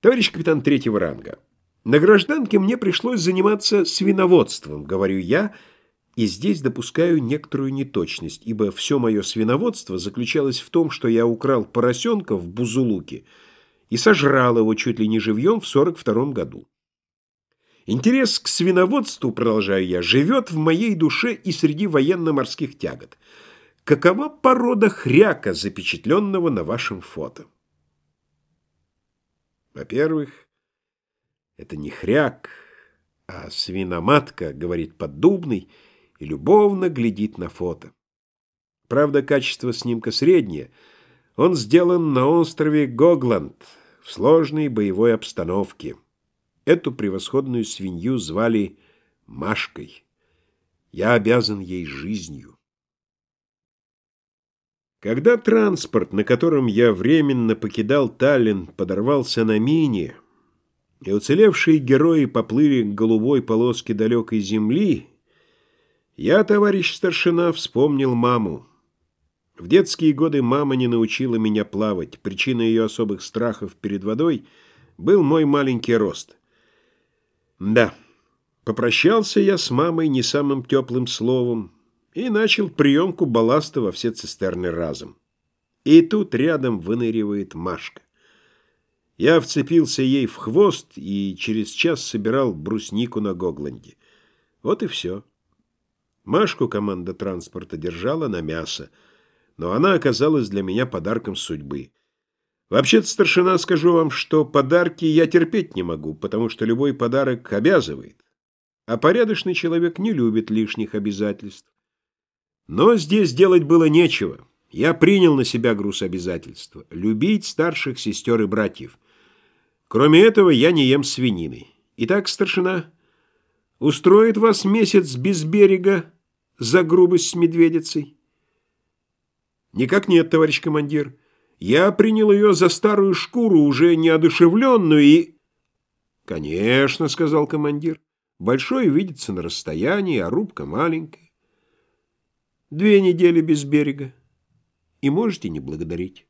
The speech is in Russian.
Товарищ капитан третьего ранга, на гражданке мне пришлось заниматься свиноводством, говорю я, и здесь допускаю некоторую неточность, ибо все мое свиноводство заключалось в том, что я украл поросенка в Бузулуке и сожрал его чуть ли не живьем в 42 году. Интерес к свиноводству, продолжаю я, живет в моей душе и среди военно-морских тягот. Какова порода хряка, запечатленного на вашем фото? Во-первых, это не хряк, а свиноматка, говорит поддубный, и любовно глядит на фото. Правда, качество снимка среднее. Он сделан на острове Гогланд в сложной боевой обстановке. Эту превосходную свинью звали Машкой. Я обязан ей жизнью. Когда транспорт, на котором я временно покидал Таллин, подорвался на мине, и уцелевшие герои поплыли к голубой полоске далекой земли, я, товарищ старшина, вспомнил маму. В детские годы мама не научила меня плавать. Причиной ее особых страхов перед водой был мой маленький рост. Да, попрощался я с мамой не самым теплым словом, и начал приемку балласта во все цистерны разом. И тут рядом выныривает Машка. Я вцепился ей в хвост и через час собирал бруснику на Гогланде. Вот и все. Машку команда транспорта держала на мясо, но она оказалась для меня подарком судьбы. Вообще-то, старшина, скажу вам, что подарки я терпеть не могу, потому что любой подарок обязывает. А порядочный человек не любит лишних обязательств. Но здесь делать было нечего. Я принял на себя груз обязательства — любить старших сестер и братьев. Кроме этого, я не ем свинины. Итак, старшина, устроит вас месяц без берега за грубость с медведицей? Никак нет, товарищ командир. Я принял ее за старую шкуру, уже неодушевленную и... Конечно, сказал командир. Большой видится на расстоянии, а рубка маленькая. Две недели без берега. И можете не благодарить.